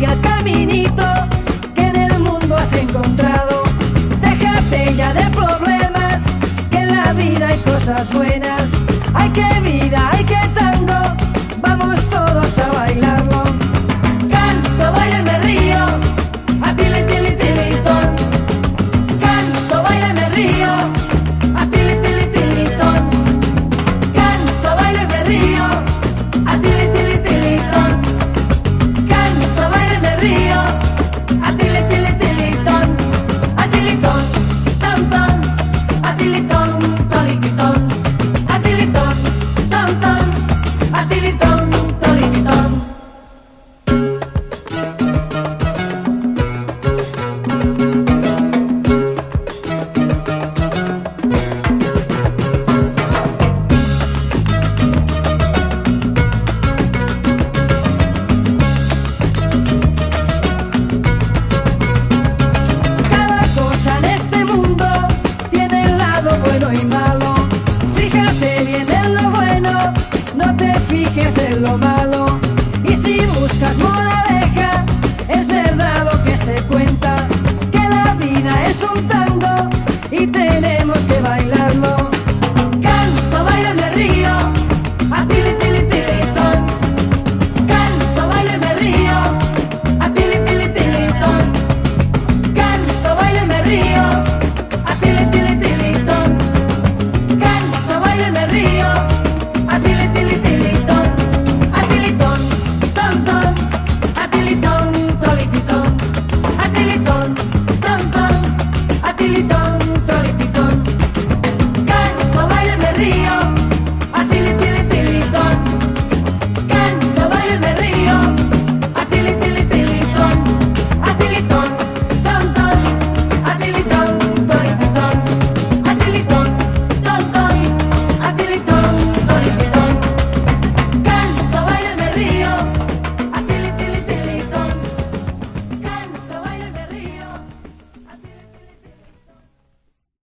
vaya caminito que en el mundo has encontrado. Déjate ya de problemas, que en la vida hay cosas buenas. Atilitón, toliquitón, atilitón, ton, ton, atilitón. летать.